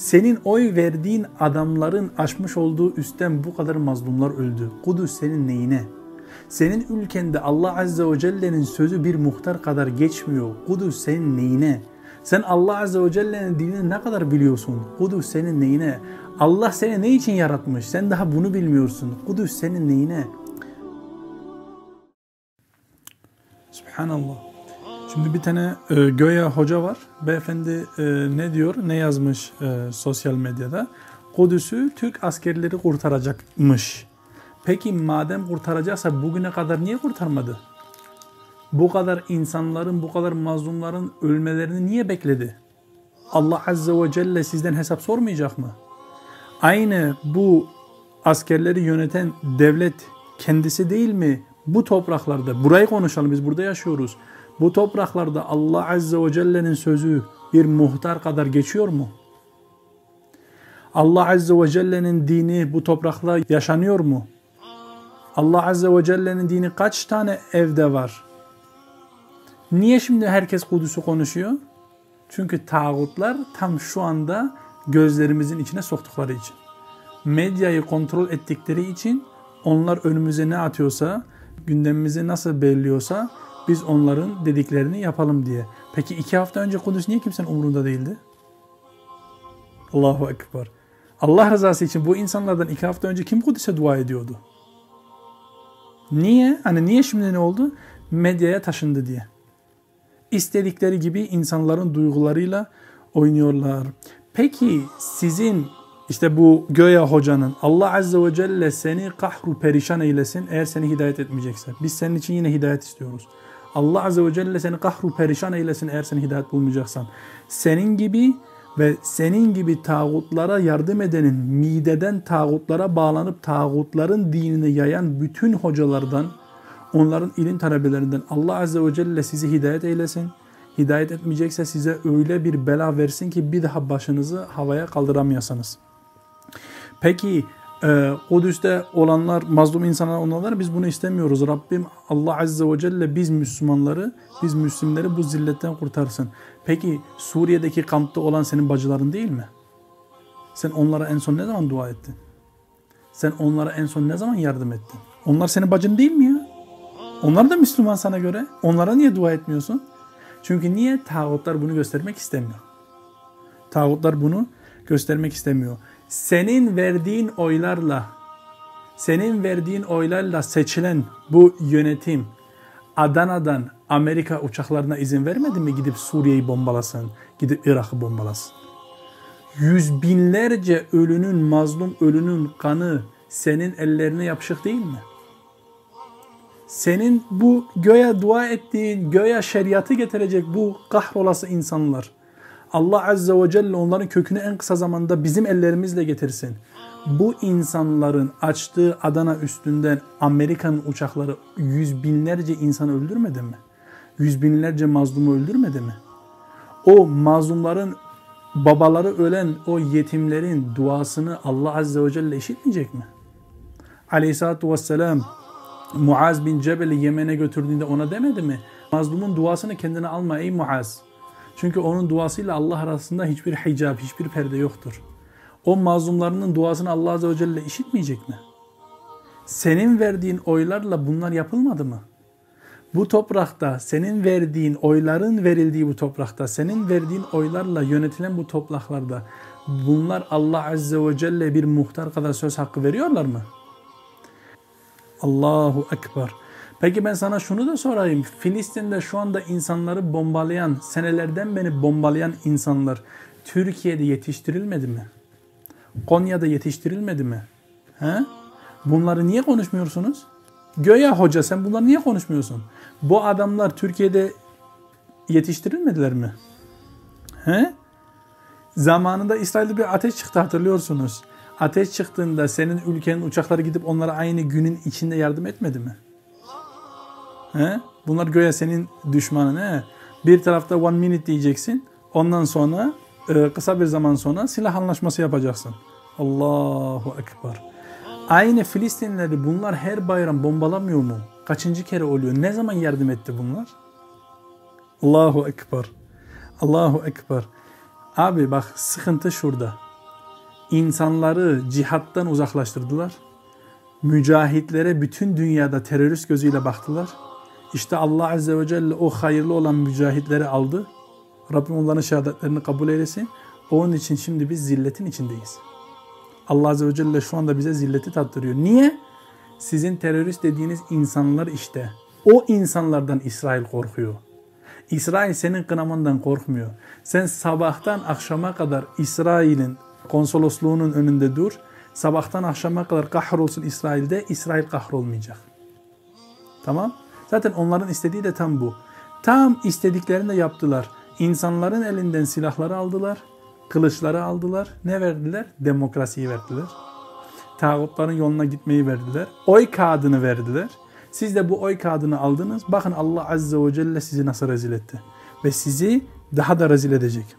Senin oy verdiğin adamların aşmış olduğu üstten bu kadar mazlumlar öldü. Kudüs senin neyine? Senin ülkende Allah Azze ve Celle'nin sözü bir muhtar kadar geçmiyor. Kudüs senin neyine? Sen Allah Azze ve Celle'nin dinini ne kadar biliyorsun? Kudüs senin neyine? Allah seni ne için yaratmış? Sen daha bunu bilmiyorsun. Kudüs senin neyine? Subhanallah. Şimdi bir tane e, Göya hoca var. Beyefendi e, ne diyor, ne yazmış e, sosyal medyada? Kudüs'ü Türk askerleri kurtaracakmış. Peki madem kurtaracaksa bugüne kadar niye kurtarmadı? Bu kadar insanların, bu kadar mazlumların ölmelerini niye bekledi? Allah Azze ve Celle sizden hesap sormayacak mı? Aynı bu askerleri yöneten devlet kendisi değil mi? Bu topraklarda, burayı konuşalım biz burada yaşıyoruz. Bu topraklarda Allah Azze ve Celle'nin sözü bir muhtar kadar geçiyor mu? Allah Azze ve Celle'nin dini bu toprakta yaşanıyor mu? Allah Azze ve Celle'nin dini kaç tane evde var? Niye şimdi herkes Kudüs'ü konuşuyor? Çünkü tağutlar tam şu anda gözlerimizin içine soktukları için. Medyayı kontrol ettikleri için onlar önümüze ne atıyorsa, gündemimizi nasıl belirliyorsa biz onların dediklerini yapalım diye. Peki iki hafta önce Kudüs niye kimsenin umurunda değildi? Allahu Ekber. Allah rızası için bu insanlardan iki hafta önce kim Kudüs'e dua ediyordu? Niye? Hani niye şimdi ne oldu? Medyaya taşındı diye. İstedikleri gibi insanların duygularıyla oynuyorlar. Peki sizin işte bu Göya hocanın Allah Azze ve Celle seni kahru perişan eylesin eğer seni hidayet etmeyecekse. Biz senin için yine hidayet istiyoruz. Allah Azze ve Celle seni kahru perişan eylesin eğer seni hidayet bulmayacaksan. Senin gibi ve senin gibi tağutlara yardım edenin, mideden tağutlara bağlanıp tağutların dinini yayan bütün hocalardan, onların ilim talebelerinden Allah Azze ve Celle sizi hidayet eylesin. Hidayet etmeyecekse size öyle bir bela versin ki bir daha başınızı havaya kaldıramıyorsanız. Peki e, Kudüs'te olanlar, mazlum insanlar olanlar biz bunu istemiyoruz. Rabbim Allah Azze ve Celle biz Müslümanları, biz Müslümleri bu zilletten kurtarsın. Peki Suriye'deki kampta olan senin bacıların değil mi? Sen onlara en son ne zaman dua ettin? Sen onlara en son ne zaman yardım ettin? Onlar senin bacın değil mi ya? Onlar da Müslüman sana göre. Onlara niye dua etmiyorsun? Çünkü niye? Tağutlar bunu göstermek istemiyor. Tağutlar bunu göstermek istemiyor. Senin verdiğin oylarla, senin verdiğin oylarla seçilen bu yönetim Adana'dan Amerika uçaklarına izin vermedi mi gidip Suriye'yi bombalasın, gidip Irak'ı bombalasın? Yüz binlerce ölünün, mazlum ölünün kanı senin ellerine yapışık değil mi? Senin bu göğe dua ettiğin, göğe şeriatı getirecek bu kahrolası insanlar. Allah Azze ve Celle onların kökünü en kısa zamanda bizim ellerimizle getirsin. Bu insanların açtığı Adana üstünden Amerikan uçakları yüz binlerce insanı öldürmedi mi? Yüz binlerce mazlumu öldürmedi mi? O mazlumların babaları ölen o yetimlerin duasını Allah Azze ve Celle işitmeyecek mi? Aleyhisselatü Vesselam Muaz bin Cebel'i Yemen'e götürdüğünde ona demedi mi? Mazlumun duasını kendine alma ey Muaz. Çünkü onun duasıyla Allah arasında hiçbir hicab, hiçbir perde yoktur. O mazlumlarının duasını Allah Azze ve Celle işitmeyecek mi? Senin verdiğin oylarla bunlar yapılmadı mı? Bu toprakta senin verdiğin oyların verildiği bu toprakta, senin verdiğin oylarla yönetilen bu topraklarda bunlar Allah Azze ve Celle bir muhtar kadar söz hakkı veriyorlar mı? Allahu Ekber. Peki ben sana şunu da sorayım. Filistin'de şu anda insanları bombalayan, senelerden beri bombalayan insanlar Türkiye'de yetiştirilmedi mi? Konya'da yetiştirilmedi mi? He? Bunları niye konuşmuyorsunuz? Göya hoca sen bunları niye konuşmuyorsun? Bu adamlar Türkiye'de yetiştirilmediler mi? He? Zamanında İsrail'de bir ateş çıktı hatırlıyorsunuz. Ateş çıktığında senin ülkenin uçakları gidip onlara aynı günün içinde yardım etmedi mi? He? Bunlar göya senin düşmanın. He? Bir tarafta one minute diyeceksin. Ondan sonra e, kısa bir zaman sonra silah anlaşması yapacaksın. Allahu Ekber. Aynı Filistinlileri bunlar her bayram bombalamıyor mu? Kaçıncı kere oluyor? Ne zaman yardım etti bunlar? Allahu Ekber. Allahu Ekber. Abi bak sıkıntı şurada. insanları cihattan uzaklaştırdılar. Mücahitlere bütün dünyada terörist gözüyle baktılar. İşte Allah Azze ve Celle o hayırlı olan mücahitleri aldı. Rabbim onların şehadetlerini kabul eylesin. Onun için şimdi biz zilletin içindeyiz. Allah Azze ve Celle şu anda bize zilleti tattırıyor. Niye? Sizin terörist dediğiniz insanlar işte. O insanlardan İsrail korkuyor. İsrail senin kınamandan korkmuyor. Sen sabahtan akşama kadar İsrail'in konsolosluğunun önünde dur. Sabahtan akşama kadar kahrolsun İsrail'de. İsrail kahrolmayacak. Tamam? Zaten onların istediği de tam bu. Tam istediklerini de yaptılar. İnsanların elinden silahları aldılar. Kılıçları aldılar. Ne verdiler? Demokrasiyi verdiler. Tağutların yoluna gitmeyi verdiler. Oy kağıdını verdiler. Siz de bu oy kağıdını aldınız. Bakın Allah Azze ve Celle sizi nasıl rezil etti. Ve sizi daha da rezil edecek.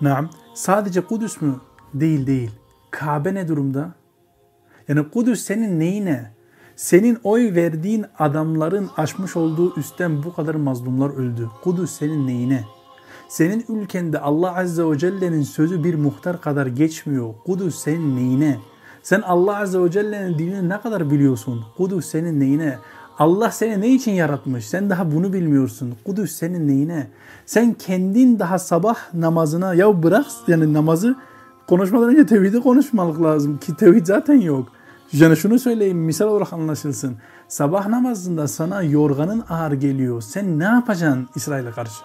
Naam. Sadece Kudüs mü? Değil değil. Kabe ne durumda? Yani Kudüs senin neyine? Senin oy verdiğin adamların açmış olduğu üstten bu kadar mazlumlar öldü. Kudüs senin neyine? Senin ülkende Allah Azze ve Celle'nin sözü bir muhtar kadar geçmiyor. Kudüs senin neyine? Sen Allah Azze ve Celle'nin dinini ne kadar biliyorsun? Kudüs senin neyine? Allah seni ne için yaratmış? Sen daha bunu bilmiyorsun. Kudüs senin neyine? Sen kendin daha sabah namazına ya bırak yani namazı konuşmadan önce tevhidi konuşmalık lazım ki tevhid zaten yok. Yani şunu söyleyeyim misal olarak anlaşılsın. Sabah namazında sana yorganın ağır geliyor. Sen ne yapacaksın İsrail'e karşı?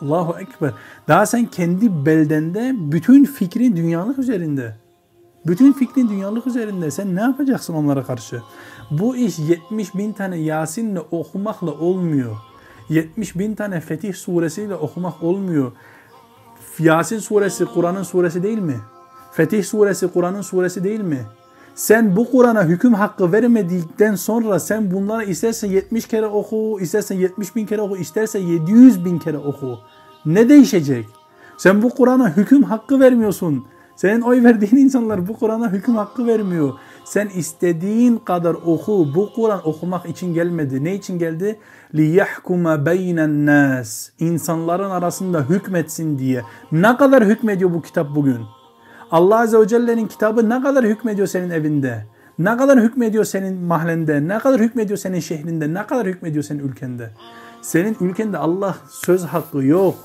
Allahu Ekber. Daha sen kendi beldende bütün fikrin dünyalık üzerinde. Bütün fikrin dünyalık üzerinde. Sen ne yapacaksın onlara karşı? Bu iş 70 bin tane Yasin'le okumakla olmuyor. 70 bin tane Fetih suresiyle okumak olmuyor. Yasin suresi Kur'an'ın suresi değil mi? Fetih suresi Kur'an'ın suresi değil mi? Sen bu Kur'an'a hüküm hakkı vermedikten sonra sen bunları istersen 70 kere oku, istersen 70 bin kere oku, istersen 700 bin kere oku. Ne değişecek? Sen bu Kur'an'a hüküm hakkı vermiyorsun. Senin oy verdiğin insanlar bu Kur'an'a hüküm hakkı vermiyor. Sen istediğin kadar oku. Bu Kur'an okumak için gelmedi. Ne için geldi? لِيَحْكُمَ بَيْنَ النَّاسِ İnsanların arasında hükmetsin diye. Ne kadar hükmediyor bu kitap bugün? Allah Azze ve Celle'nin kitabı ne kadar hükmediyor senin evinde? Ne kadar hükmediyor senin mahallende? Ne kadar hükmediyor senin şehrinde? Ne kadar hükmediyor senin ülkende? Senin ülkende Allah söz hakkı yok.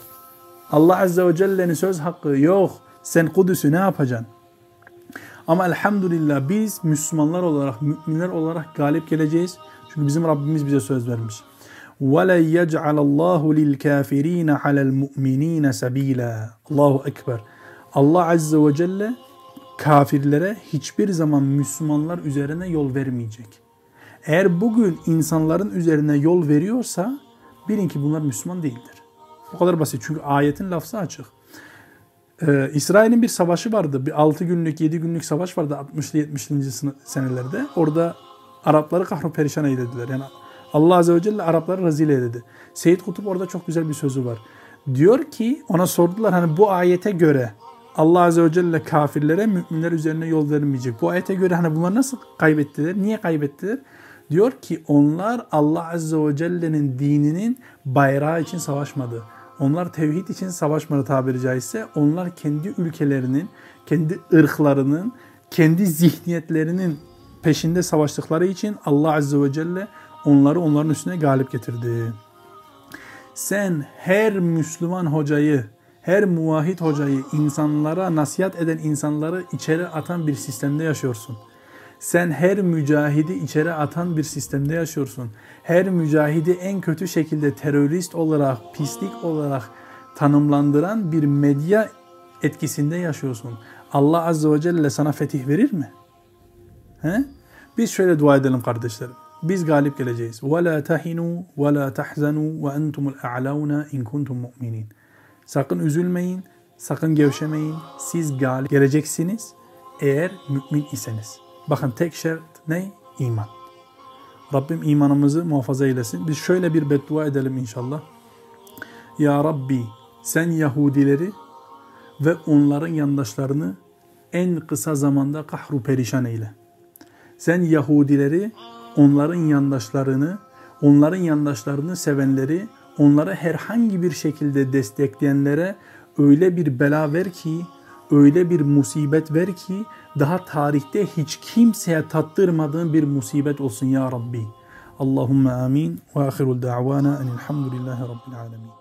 Allah Azze ve Celle'nin söz hakkı yok. Sen Kudüs'ü ne yapacaksın? Ama elhamdülillah biz Müslümanlar olarak, müminler olarak galip geleceğiz. Çünkü bizim Rabbimiz bize söz vermiş. وَلَنْ يَجْعَلَ اللّٰهُ لِلْكَافِر۪ينَ عَلَى الْمُؤْمِن۪ينَ سَب۪يلًا Allahu Ekber. Allah Azze ve Celle kafirlere hiçbir zaman Müslümanlar üzerine yol vermeyecek. Eğer bugün insanların üzerine yol veriyorsa bilin ki bunlar Müslüman değildir. Bu kadar basit çünkü ayetin lafzı açık. Ee, İsrail'in bir savaşı vardı. Bir 6 günlük 7 günlük savaş vardı 60'lı 70'li senelerde. Orada Arapları kahru perişan eylediler. Yani Allah Azze ve Celle Arapları rezil eyledi. Seyyid Kutup orada çok güzel bir sözü var. Diyor ki ona sordular hani bu ayete göre Allah Azze ve Celle kafirlere müminler üzerine yol vermeyecek. Bu ayete göre hani bunlar nasıl kaybettiler? Niye kaybettiler? Diyor ki onlar Allah Azze ve Celle'nin dininin bayrağı için savaşmadı. Onlar tevhid için savaşmadı tabiri caizse. Onlar kendi ülkelerinin, kendi ırklarının, kendi zihniyetlerinin peşinde savaştıkları için Allah Azze ve Celle onları onların üstüne galip getirdi. Sen her Müslüman hocayı, her muvahhid hocayı, insanlara nasihat eden insanları içeri atan bir sistemde yaşıyorsun. Sen her mücahidi içeri atan bir sistemde yaşıyorsun. Her mücahidi en kötü şekilde terörist olarak, pislik olarak tanımlandıran bir medya etkisinde yaşıyorsun. Allah Azze ve Celle sana fetih verir mi? He? Biz şöyle dua edelim kardeşlerim. Biz galip geleceğiz. وَلَا تَهِنُوا وَلَا تَحْزَنُوا وَاَنْتُمُ الْاَعْلَوْنَ اِنْ كُنْتُمْ مُؤْمِنِينَ Sakın üzülmeyin, sakın gevşemeyin. Siz galip geleceksiniz eğer mümin iseniz. Bakın tek şart ne? İman. Rabbim imanımızı muhafaza eylesin. Biz şöyle bir beddua edelim inşallah. Ya Rabbi sen Yahudileri ve onların yandaşlarını en kısa zamanda kahru perişan eyle. Sen Yahudileri, onların yandaşlarını, onların yandaşlarını sevenleri, onları herhangi bir şekilde destekleyenlere öyle bir bela ver ki öyle bir musibet ver ki daha tarihte hiç kimseye tattırmadığın bir musibet olsun ya Rabbi. Allahümme amin ve ahirul da'vana enilhamdülillahi rabbil alemin.